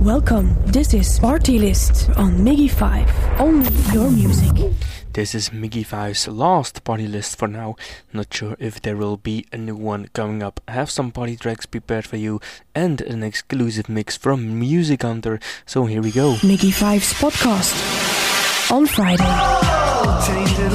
Welcome. This is Party List on Miggy 5. Only your music. This is Miggy 5's last party list for now. Not sure if there will be a new one coming up. I have some party tracks prepared for you and an exclusive mix from Music Hunter. So here we go. Miggy 5's podcast on Friday. Tainted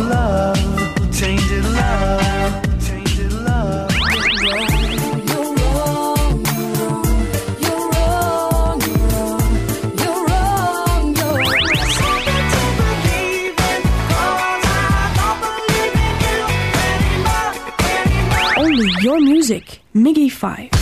music. Miggy 5.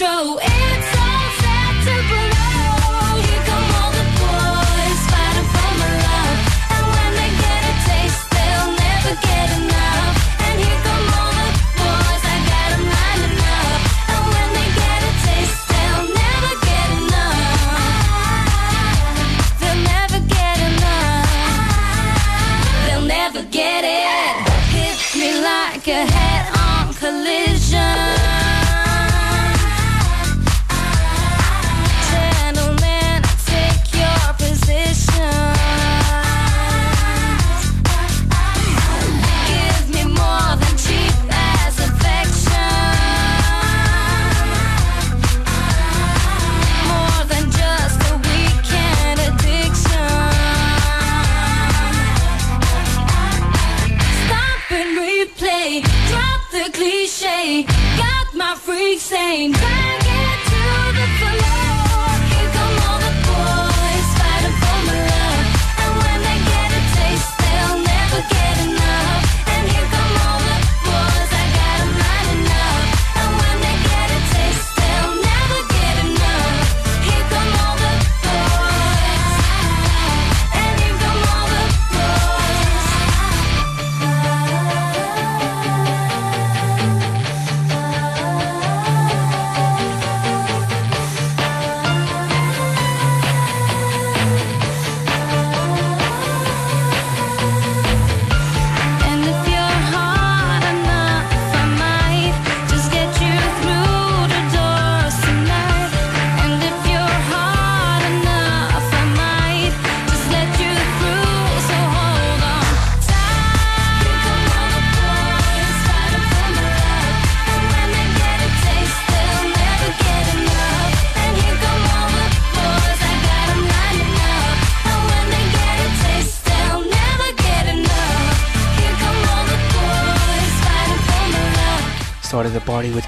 It's all set to blow. Here come all the boys fighting for my love. And when they get a taste, they'll never get enough. And here come all the boys. I lining up. And when they get a taste, they'll never get enough. They'll never get enough. They'll never get it. Hit me like a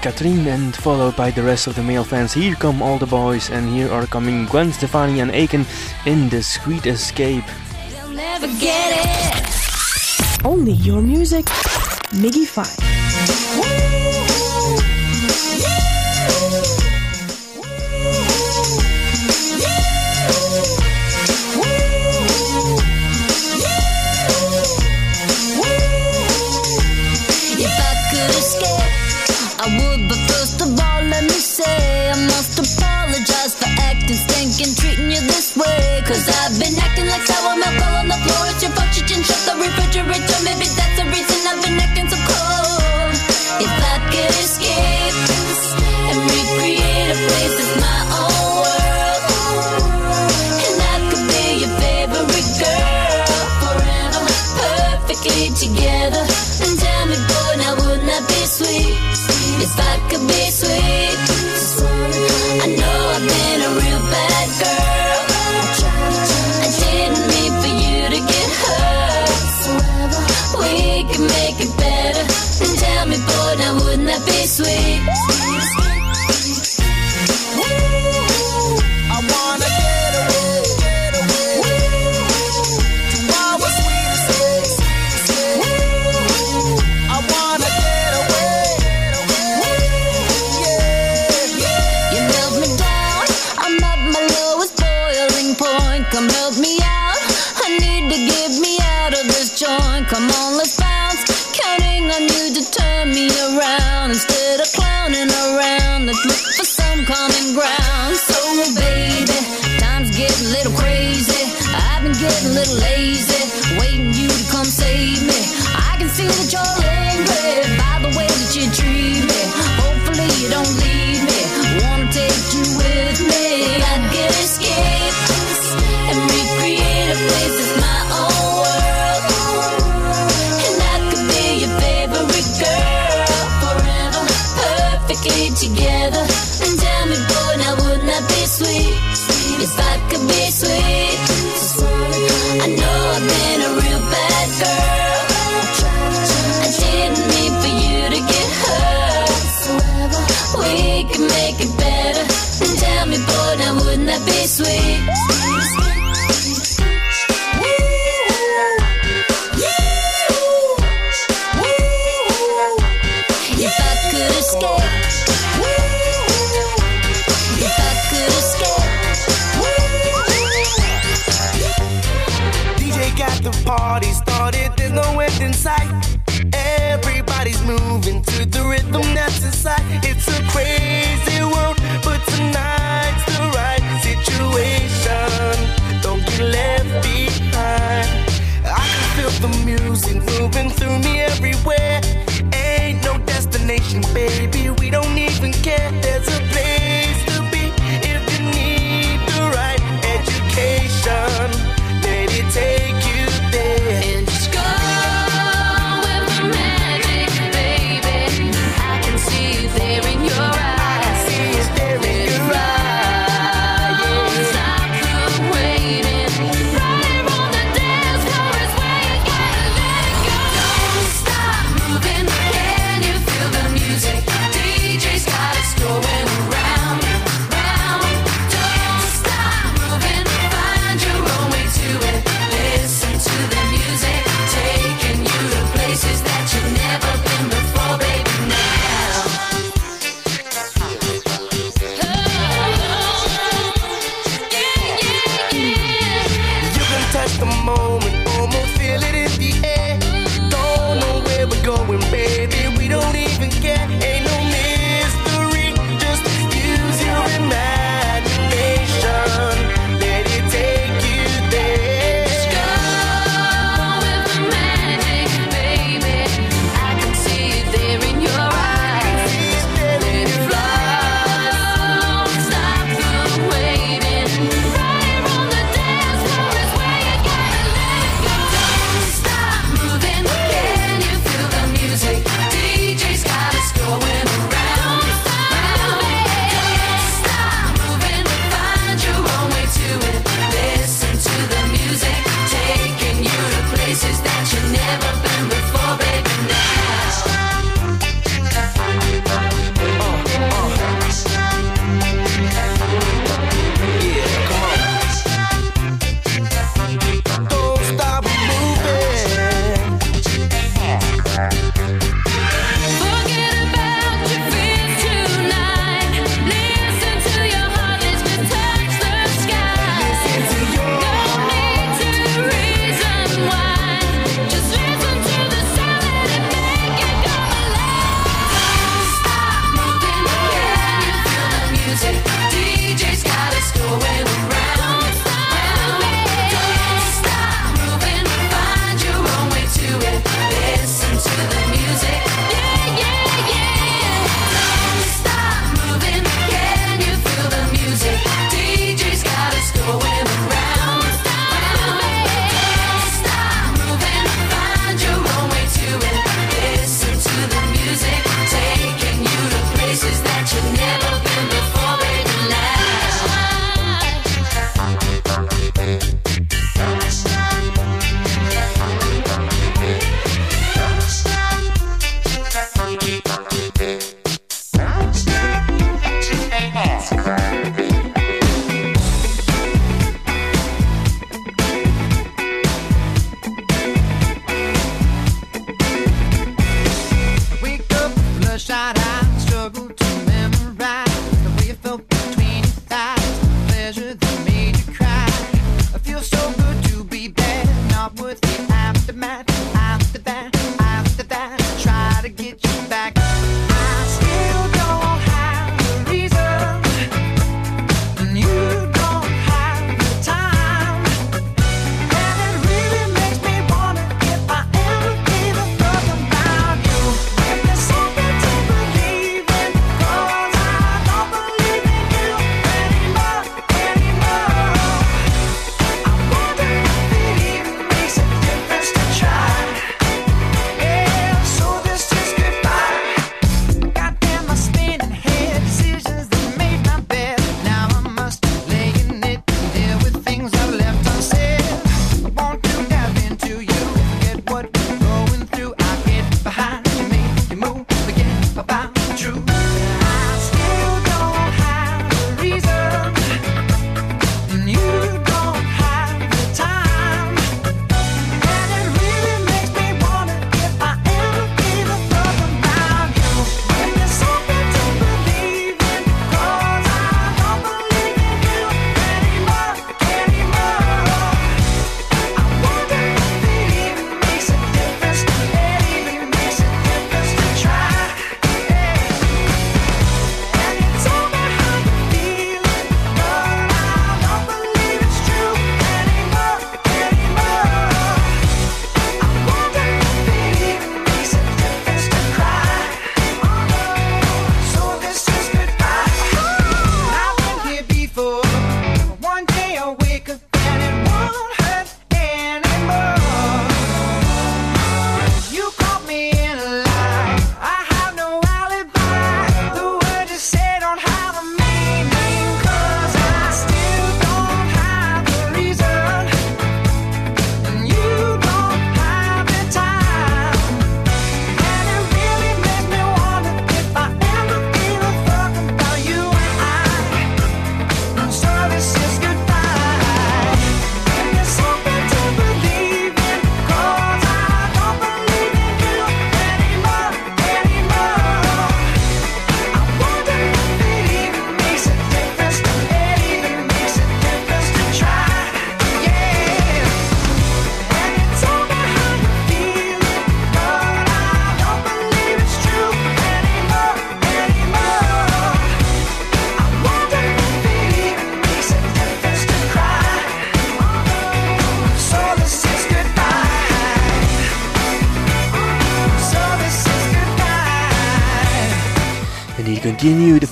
the party with Katrine and followed by the rest of the male fans. Here come all the boys, and here are coming Gwen Stefani and Akon in the Sweet Escape. They'll never get it. Only your music. Miggy 5. Acting treating you this way. Cause I've been acting like sour milk all on the floor. It's your fault you didn't shut the refrigerator. Maybe that's the reason If I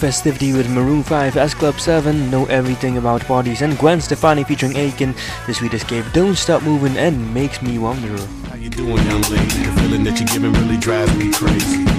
festivity with Maroon 5 S Club 7, Know Everything About Parties, and Gwen Stefani featuring Akon, The Sweet Escape, Don't Stop Moving, and Makes Me Wonder. How you doing, young lady? The feeling that you're giving really drives me crazy.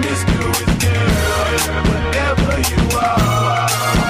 Miss you is girl, whatever you are.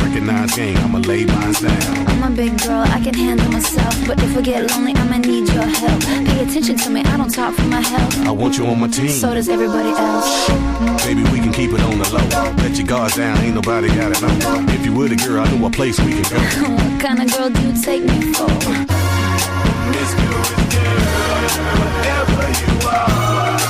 Recognize game, I'ma lay mine down. I'm a big girl, I can handle myself. But if I get lonely, I'ma need your help. Pay attention to me, I don't talk for my health. I want you on my team. So does everybody else. Baby, we can keep it on the low. Let your guards down, ain't nobody got it know. If you were the girl, I know a place we can go. What kind of girl do you take me for? Miss girl, whatever you are,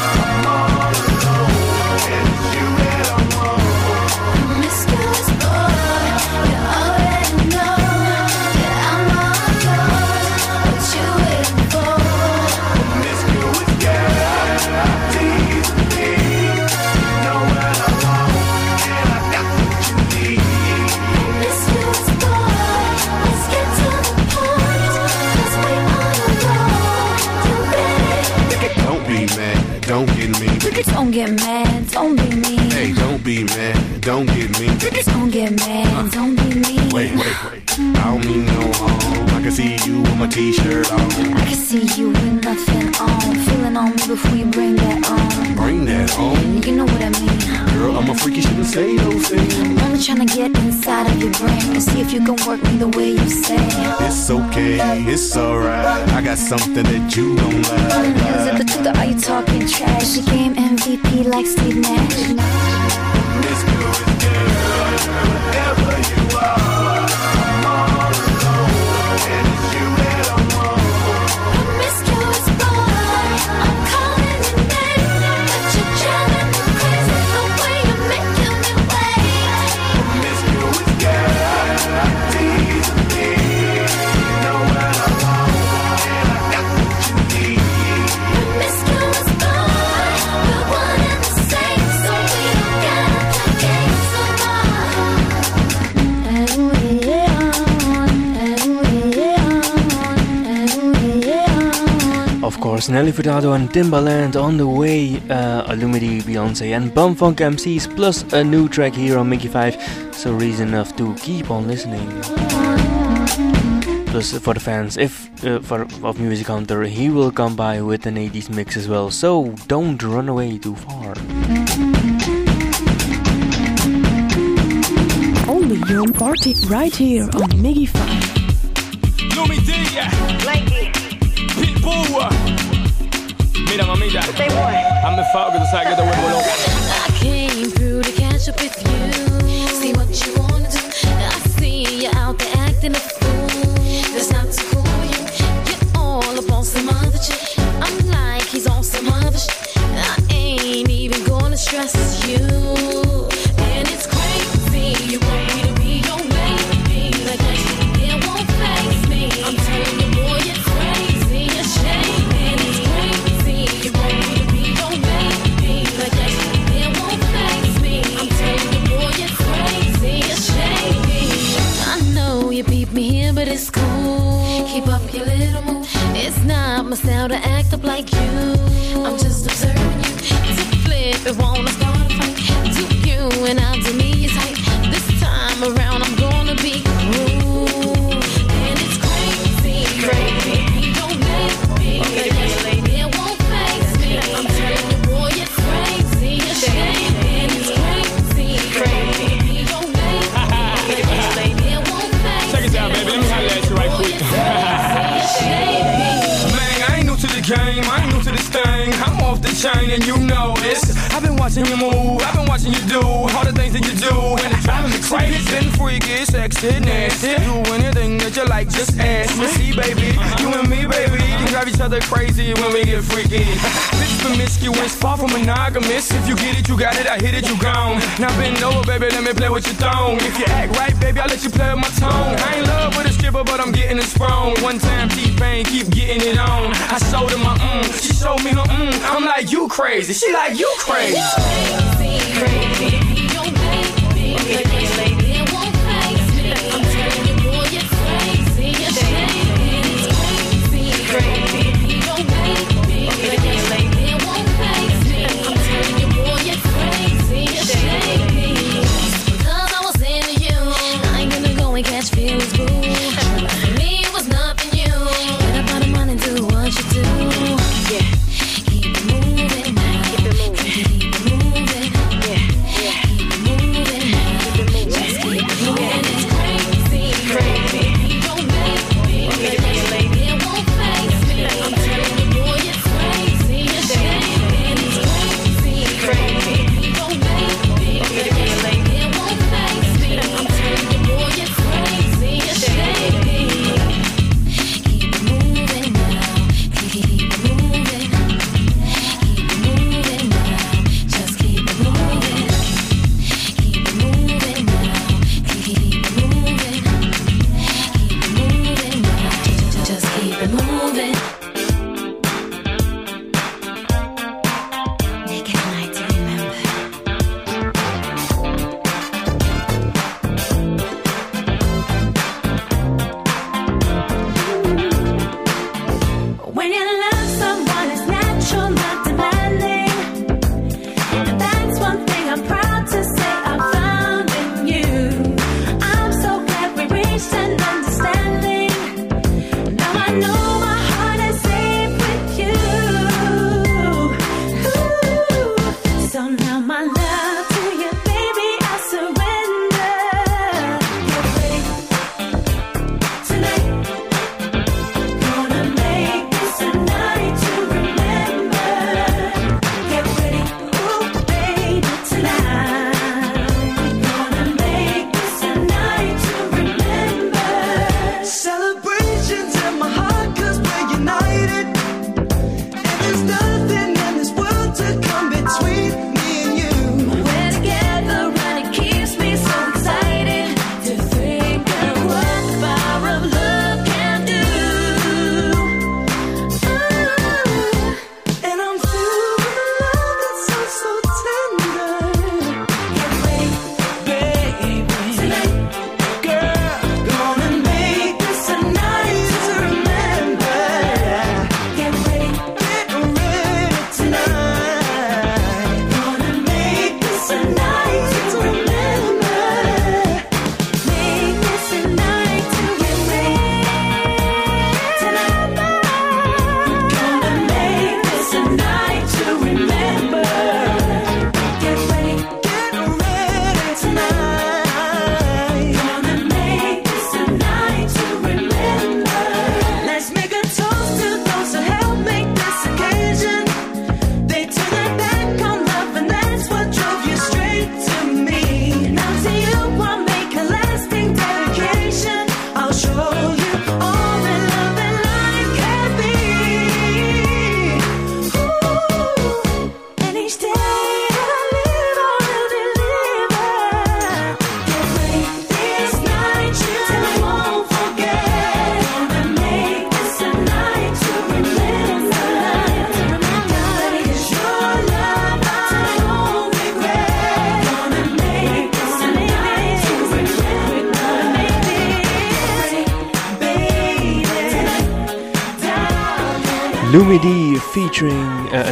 get mad, don't be mean. Hey, don't be mad, don't get me. Don't get mad, don't be mean. Wait, wait, wait. I don't mean no harm. I can see you with my t-shirt on. I can see you with nothing on. Feeling on me before you bring that on. Bring that on. You know what I mean. Girl, I'm a freak, you shouldn't say those things. I'm only trying to get inside of your brain and see if you can work me the way you say. It's okay, it's alright. I got something that you don't like. Is it the truth or are you talking trash? She game MVP like Steve Miss Good girl, whatever you are, on. Of course, Nelly Furtado and Timbaland on the way, uh, Illumity, Beyonce, and Bomfunk MCs, plus a new track here on Miggy 5, so reason enough to keep on listening. Plus, for the fans, if uh, for of Music Hunter, he will come by with an 80s mix as well, so don't run away too far. Only your party right here on Miggy 5. Lumidee, Pitbull. Mira, mamita. Hazme favor que tú sabes que te vuelvo loco. I came through to catch up with you.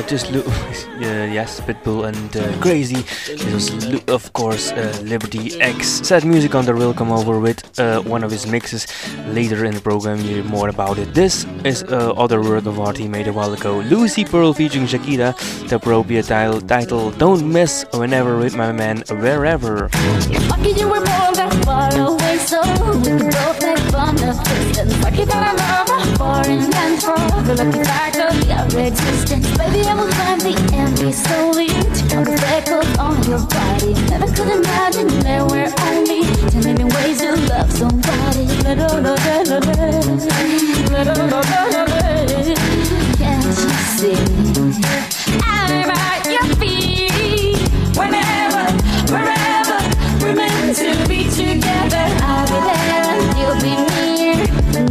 just Lu- uh, yes, Pitbull and uh, Crazy. It was Lu- of course uh, Liberty X. Sad music on the will come over with uh, one of his mixes later in the program. You hear more about it. This is uh, other work of art he made a while ago. Lucy Pearl featuring Shakira. The appropriate title, title "Don't Miss Whenever with My Man Wherever." Lucky you were born that far away, so we foreign land for the lucky of your existence. Baby, I will find the envy slowly. weird. The freckles on your body. Never could imagine there were only ten million ways to love somebody. Can't you see?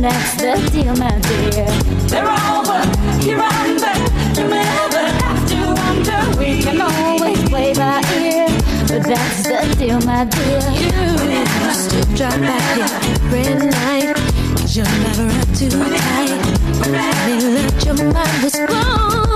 That's the deal, my dear. They're over, you're under. You never have to wonder. We can always play by ear. But that's the deal, my dear. You used to drive back here every night. Cause you're never up too tight. They let your mind blown.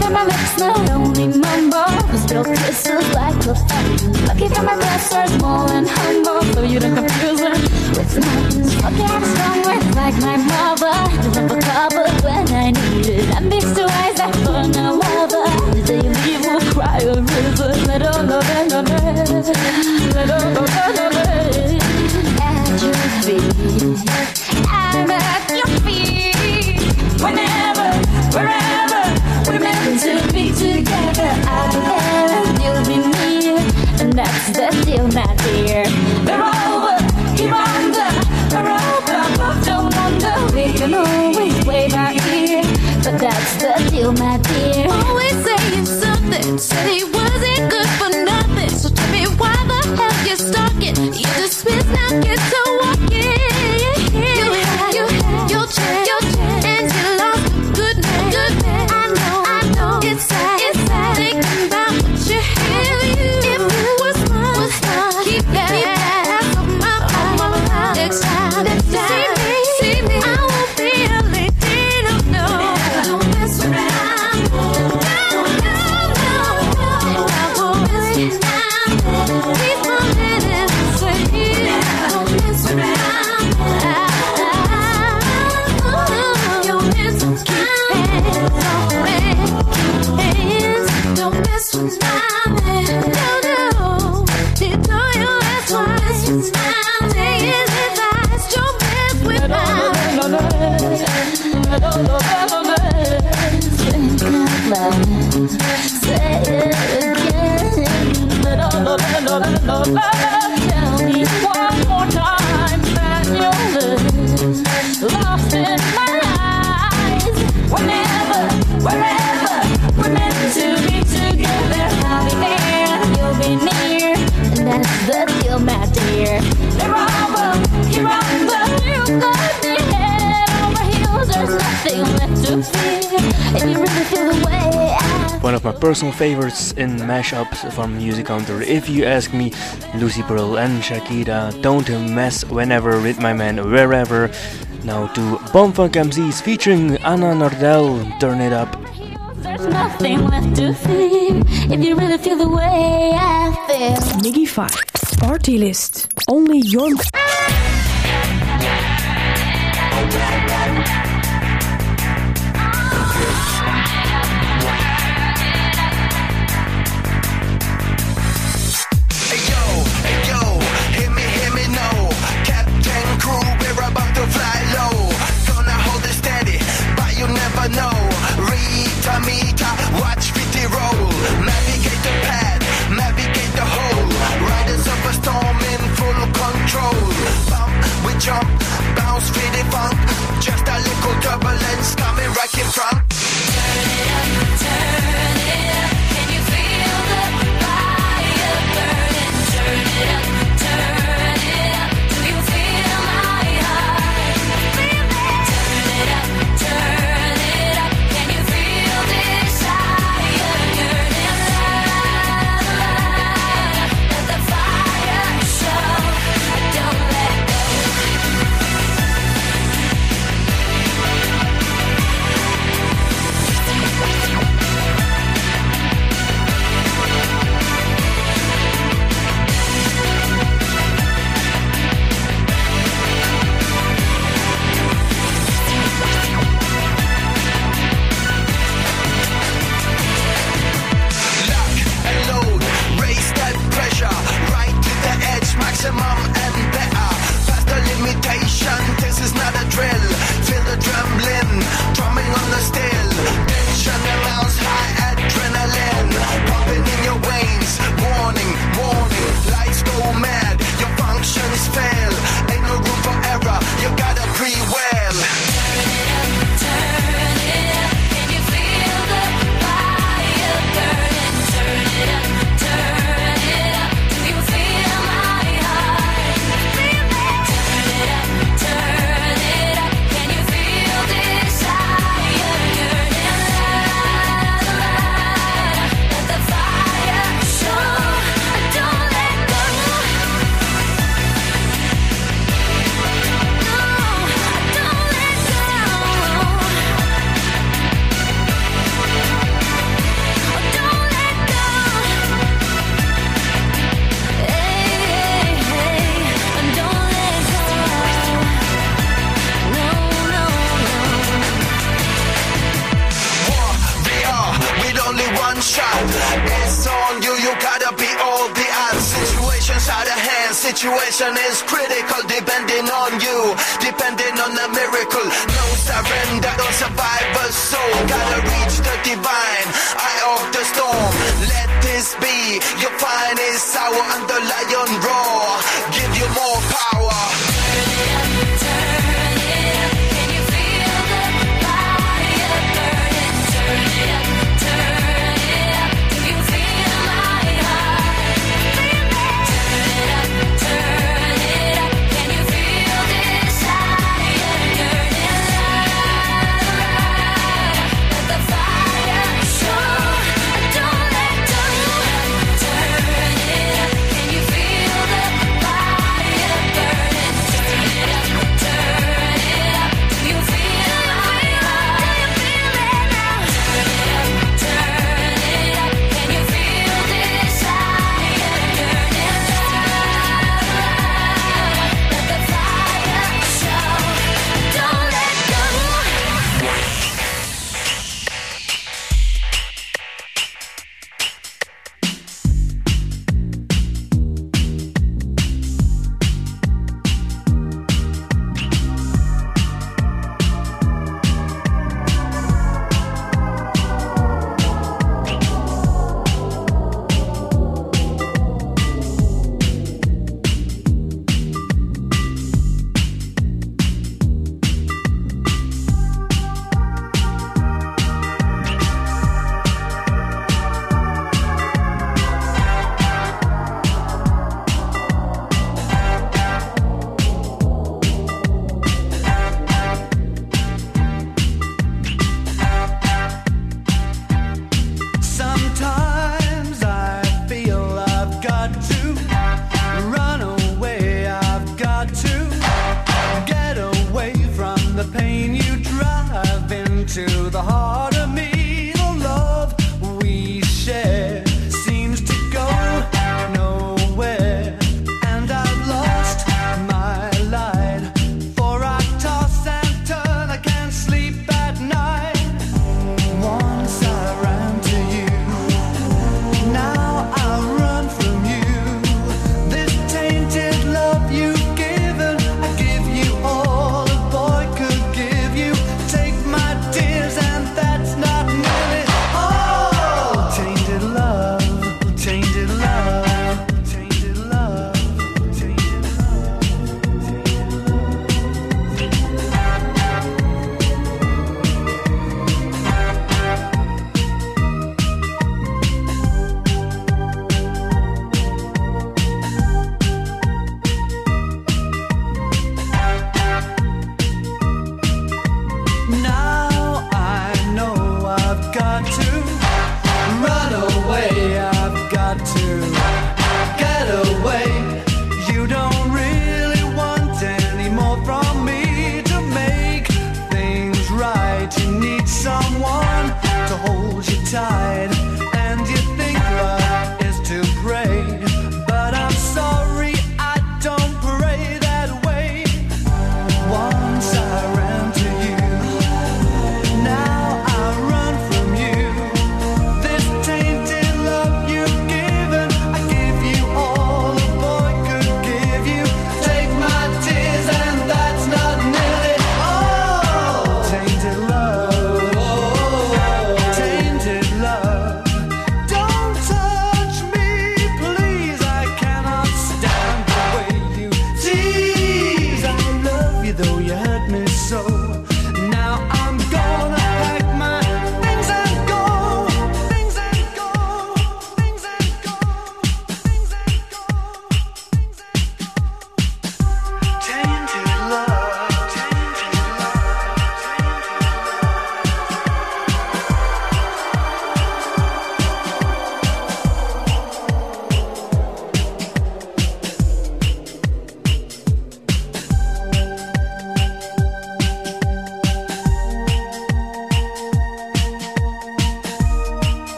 That my lips not only mumble, but still kisses like a fountain. Lucky that my breasts are small and humble, so you don't confuse them with mountains. Lucky I'm strong with like my mother, to a couple when I need it. And these two eyes that burn a lover, the day you leave will cry a river. Let all love and love let all love and love at your feet. And that's the deal, my dear. They're over, you're under. They're over, but don't wonder. We can always wave our ear. But that's the deal, my dear. Always saying something. Said he wasn't good for nothing. So tell me why the hell you're stalking. You dismiss personal favorites in mashups from Music Hunter. If you ask me, Lucy Pearl and Shakira, don't mess whenever with my man wherever. Now to Bomfunk MCs featuring Anna Nordell, Turn It Up. There's nothing left to fear if you really feel the way I feel. Miggy 5 Party List. Only your ah!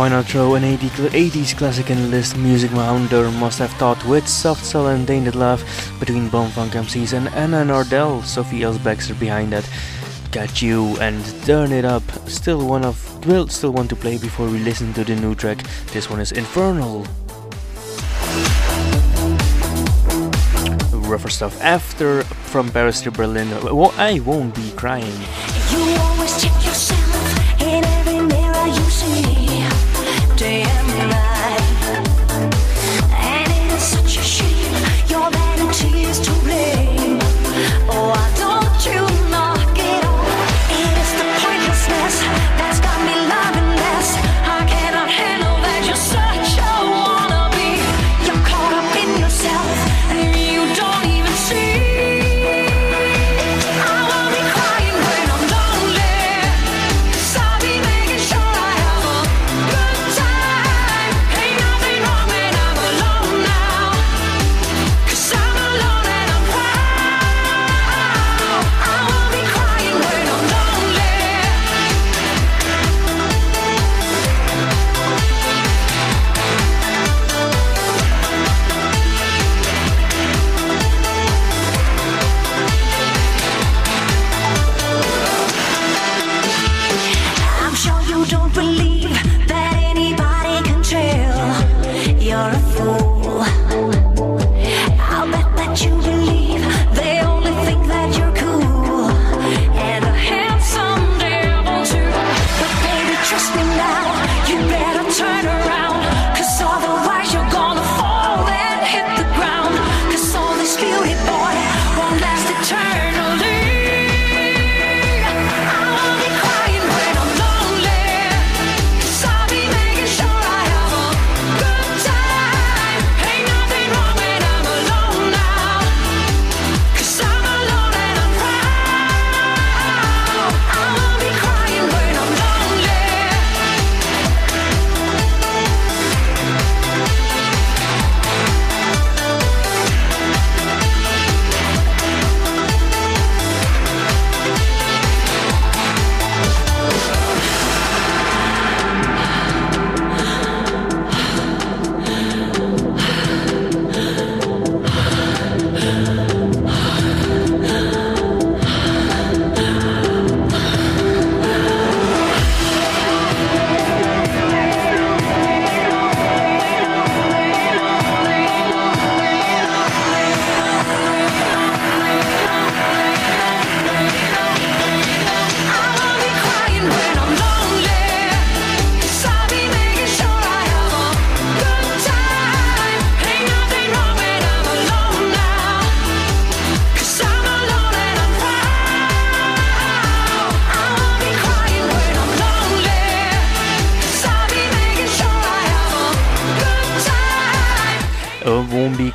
Why not throw an 80s classic list? Music Rounder must have thought with Soft Cell and Tainted Love between Bomfunk MCs and Anna Nordell, Sophie Baxter behind that. Got you and turn it up. Still one of will still want to play before we listen to the new track. This one is Infernal. Rougher stuff after from Paris to Berlin. I won't be crying.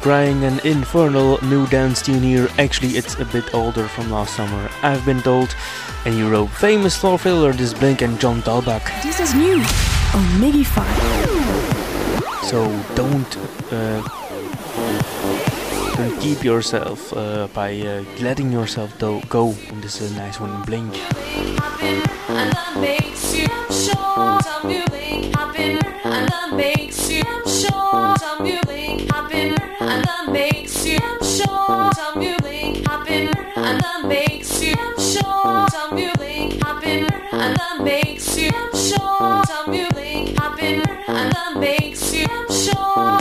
Won't crying an infernal new dance tune here. Actually, it's a bit older from last summer. I've been told. And you wrote famous floor filler this Blink and John Dalbach. This is new on Miggy 5. So don't uh, don't keep yourself uh, by uh, letting yourself do- go. And this is a nice one, Blink. And that makes you short of you blink happen and that makes you short of you blink happen and that makes you short of you blink happen and that makes you of you blink happen and you you and that makes you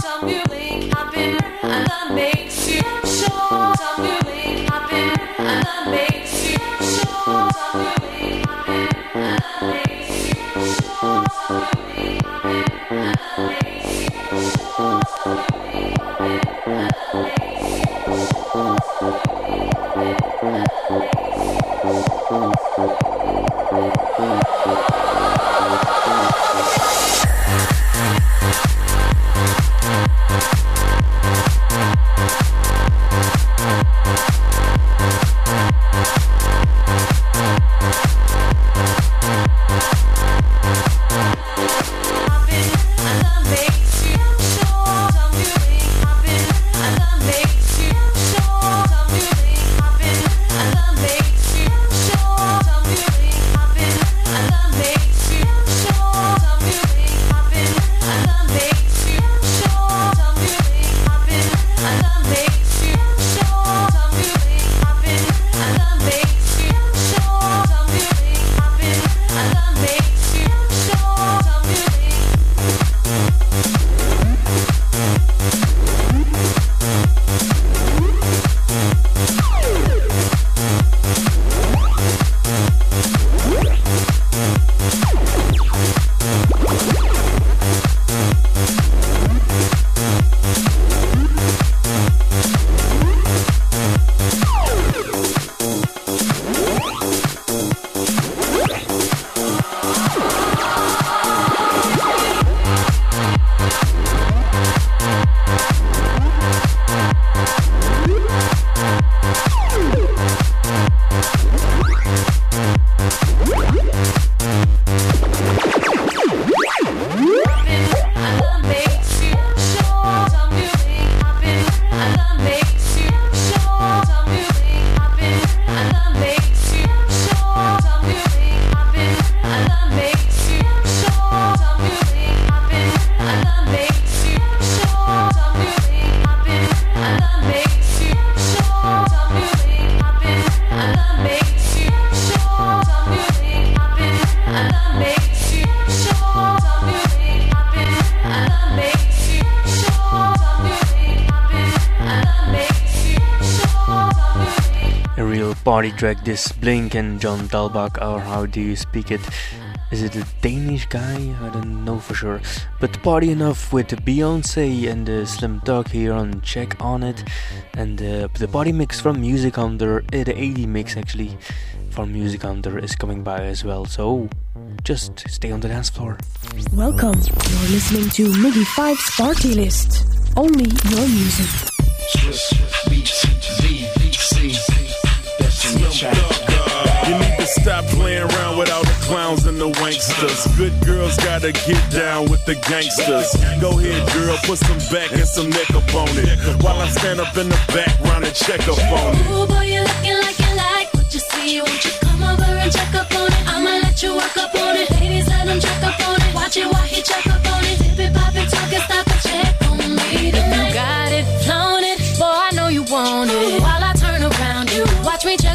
of you blink happen and you you and that makes you of you blink happen and you you and that makes you you happen track. This Blink and John Dalbach, or how do you speak it? Is it a Danish guy? I don't know for sure. But party enough with Beyonce and uh, Slim Thug here on Check on It, and uh, the party mix from Music Under, uh, the 80 mix actually from Music Under is coming by as well. So just stay on the dance floor. Welcome. You're listening to Miggy Five's Party List. Only your music. You need to stop playing around with all the clowns and the wanksters. Good girls gotta get down with the gangsters. Go ahead, girl, put some back and some neck up on it. While I stand up in the background and check up on it. Ooh, boy, you looking like you like what you see. Won't you come over and check up on it? I'ma let you work up on it. Ladies, let him check up on it. Watch it while he check up on it. Dip it, pop it,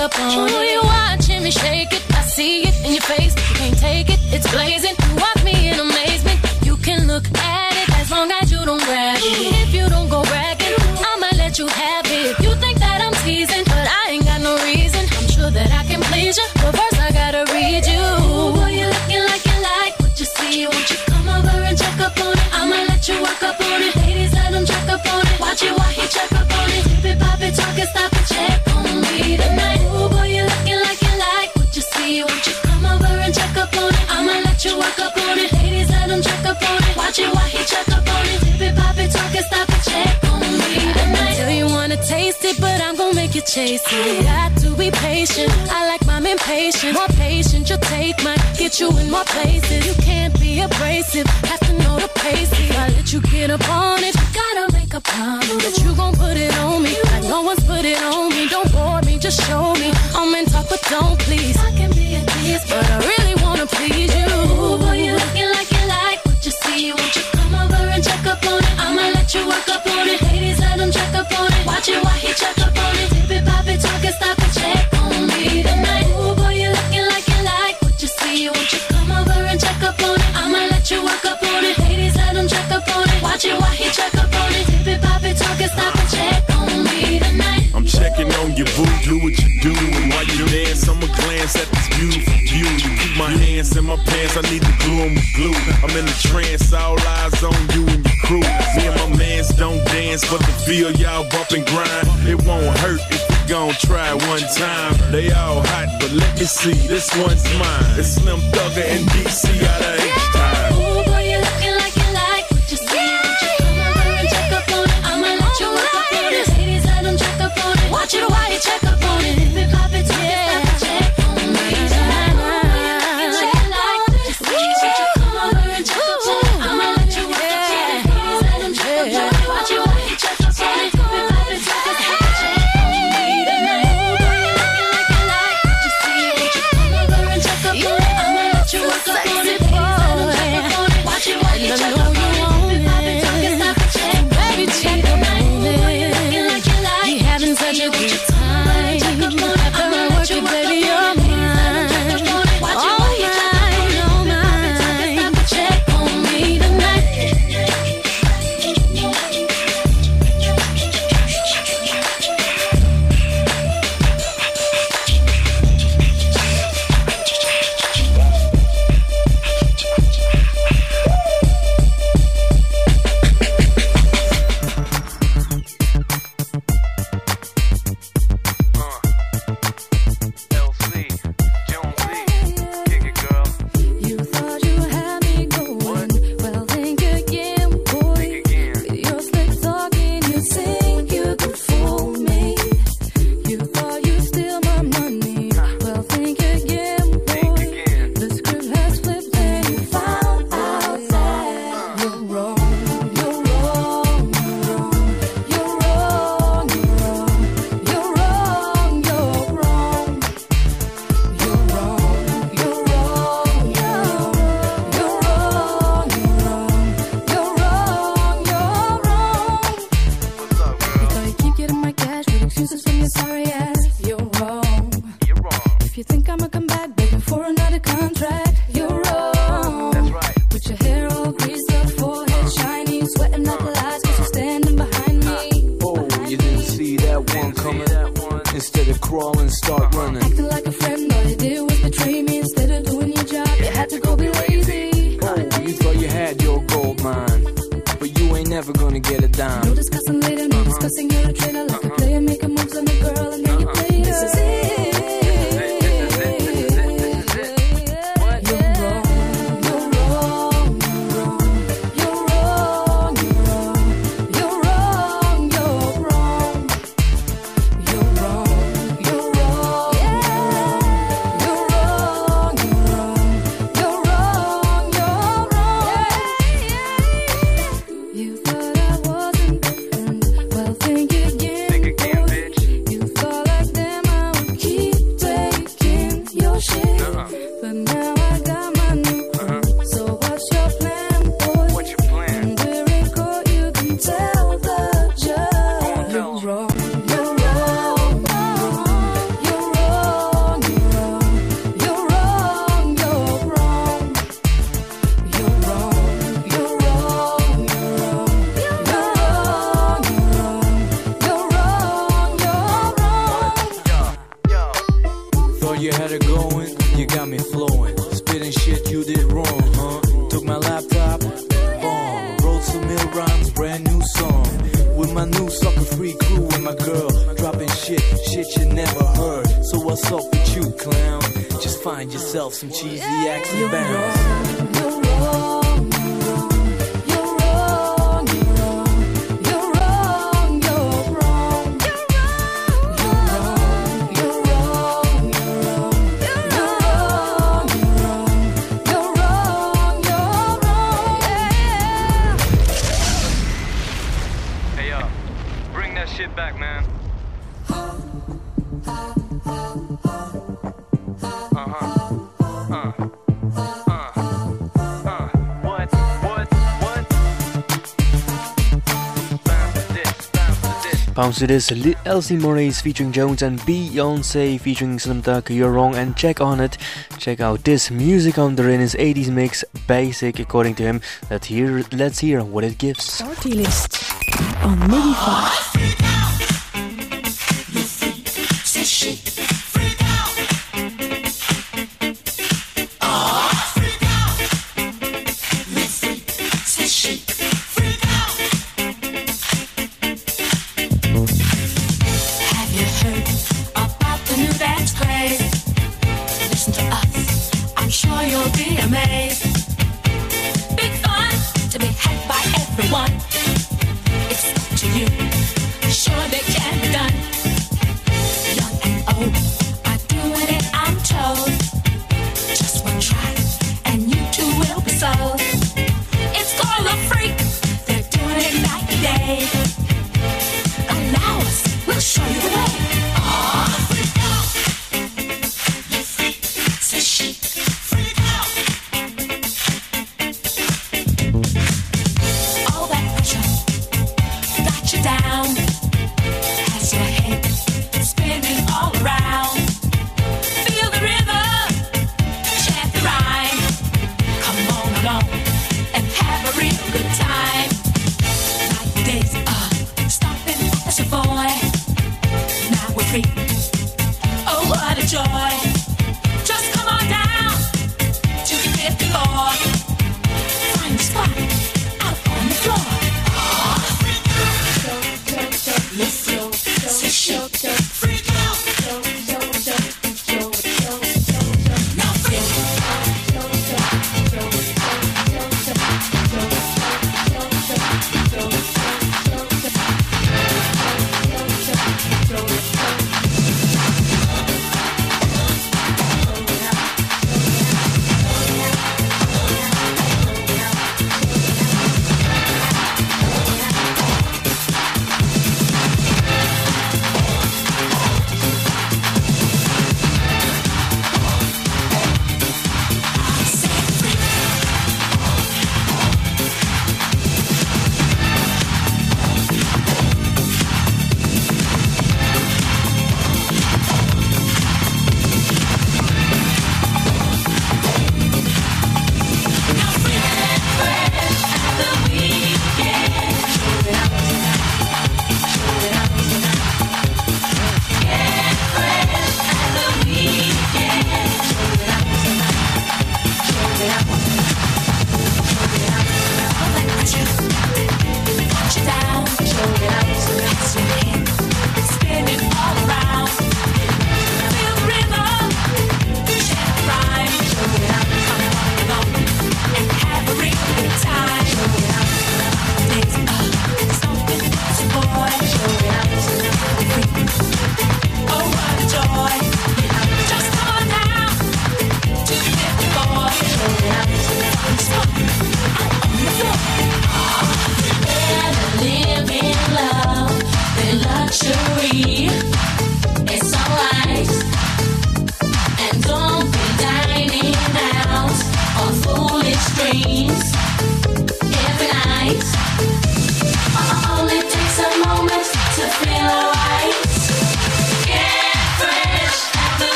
up on it. You watching me shake it, I see it in your face. You can't take it, it's blazing. You watch me in amazement. You can look at it as long as you don't grab it. If you don't go bragging, I'ma let you have it. You think that I'm teasing, but I ain't got no reason. I'm sure that I can please you, but first I gotta read you. Ooh, boy, you looking like you like what you see. Won't you come over and check up on it? I'ma let you work up on it. Ladies, let him check up on it. Watch it while he check up on it. Dip it, pop it, talk it, stop it, check work up on it. Ladies, let him check up on it. Watch it while he check up on it. Dip it, pop it, talk it, stop it, check on me tonight. Tell you wanna taste it, but I'm gonna make you chase it. Got to be patient. I like mine impatient. More patient, you'll take mine. Get you in more places. You can't be abrasive. Have to know the pace. If I let you get up on it, gotta make a promise that you gon' put it on me. Like no one's put it on me. Don't bore me, just show me. I'm in talk, but don't please. I can be a tease, but I really up. Watch it while he check up on it. Dip it, pop it, talk it, stop it, check on me tonight. I'm checking on your boo, do what you do. And while you dance, I'ma glance at this beautiful view. You keep my hands in my pants, I need to glue 'em with glue. I'm in a trance, all eyes on you and your crew. Me and my mans don't dance, but the feel y'all bump and grind. It won't hurt if we gon' try one time. They all hot, but let me see, this one's mine. It's Slim Thugger and DC out of announced it is Elsie Moraes featuring Jones and Beyonce featuring Slim Thug, You're Wrong and Check On It. Check out this music on in his 80s mix, Basic, according to him. Let's hear, let's hear what it gives. Party list on Miggy 5.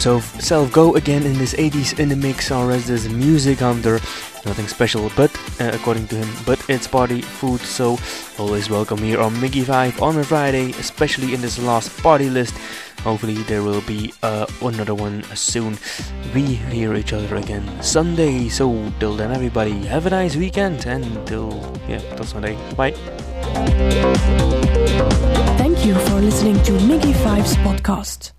Himself self go again in this 80s in the mix, or as this music hunter. Nothing special, but uh, according to him, but it's party food. So always welcome here on Miggy Five on a Friday, especially in this last party list. Hopefully there will be uh, another one soon. We hear each other again Sunday. So till then, everybody, have a nice weekend, and till yeah, till Sunday. Bye. Thank you for listening to Miggy Five's podcast.